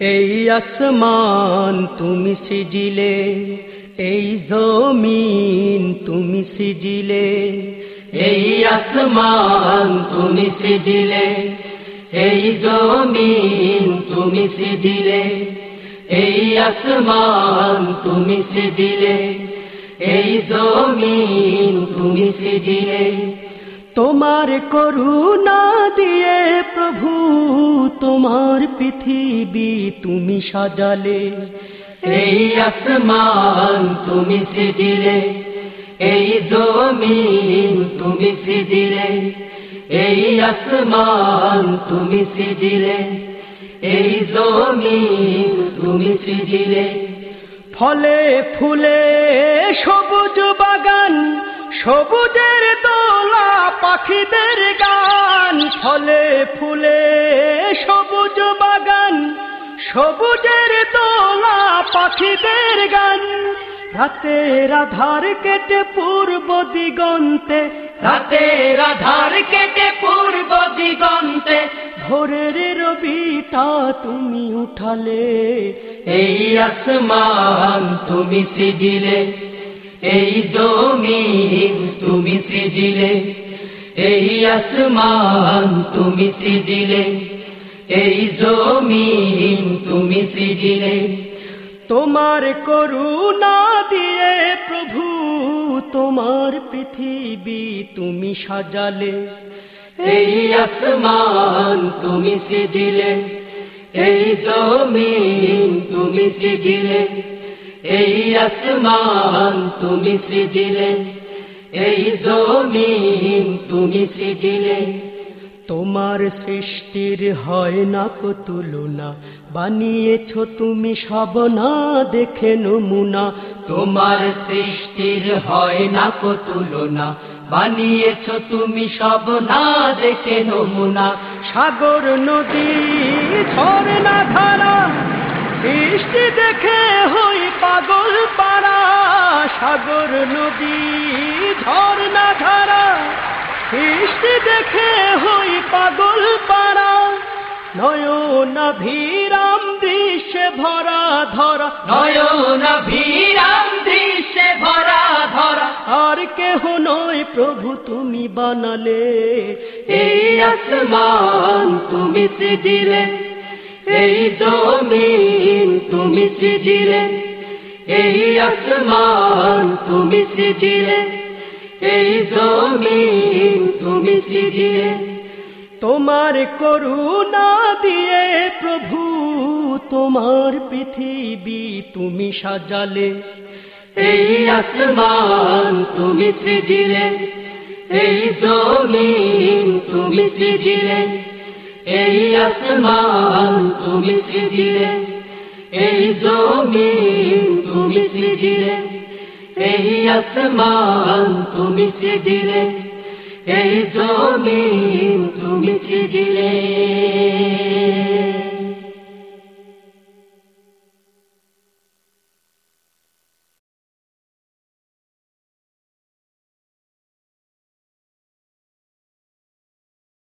এই আসমান তুমি সিজিলে, এই জমিন তুমি সিজিলে, এই আসমান তুমি সিজিলে, এই জমিন তুমি সিজিলে, এই আসমান তুমি সিজিলে, এই জমিন তুমি সিজিলে। তোমার করুণা দিয়ে প্রভু তোমার পৃথিবী তুমি সাজালে। এই আসমান তুমি সিজিলে এই জমিন তুমি সিজিলে এই আসমান তুমি সিজিলে এই জমিন তুমি সিজিলে ফলে ফুলে সবুজ বাগান সবুজের দোলা পাখিদের গান। ফলে ফুলে সবুজের দোলা পাখিদের গান। রাতের আধার কেটে পূর্ব দিগন্তে, রাতের আধার কেটে পূর্ব দিগন্তে। ভোরের রবিটা তুমি উঠালে, এই আসমান তুমি সিজিলে, এই জমিন তুমি সিজিলে, এই আসমান তুমি সিজিলে, এই জমিন সিজিলে তোমার করুণা দিয়ে প্রভু, তোমার পৃথিবী তুমি সাজালে। এই আসমান তুমি সিজিলে, এই জমিন তুমি সিজিলে, এই আসমান তুমি সিজিলে, এই জমিন তুমি সিজিলে। তোমার সৃষ্টির হয় না কো তুলনা। বানিয়েছ তুমি সব না, দেখে নমুনা। তোমার সৃষ্টির হয় না কো তুলনা। বানিয়েছ তুমি সব না, দেখে নমুনা। সাগর, নদী, ঝর্ণা ধারা সৃষ্টি দেখে হই পাগল পাড়া। সাগর, নদী, ঝর্ণা ধারা সৃষ্টি দেখে নয়ন ভিরাম দৃশ্যে ভরা ধরা নয়ন ভিরাম দৃশ্যে ভরা ধরা। আর কেহ নয় প্রভু তুমি বানালে। এই আসমান তুমি সিজিলে এই জমিন তুমি সিজিলে এই আসমান তুমি সিজিলে এই জমিন তুমি সিজিলে। তোমার করুণা দিয়ে প্রভু, তোমার পৃথিবী তুমি সাজালে। এই আসমান তুমি সিজিলে এই জমিন তুমি সিজিলে এই আসমান তুমি সিজিলে এই জমিন তুমি সিজিলে এই আসমান তুমি সিজিলে এই জমি তুমি সিজিলে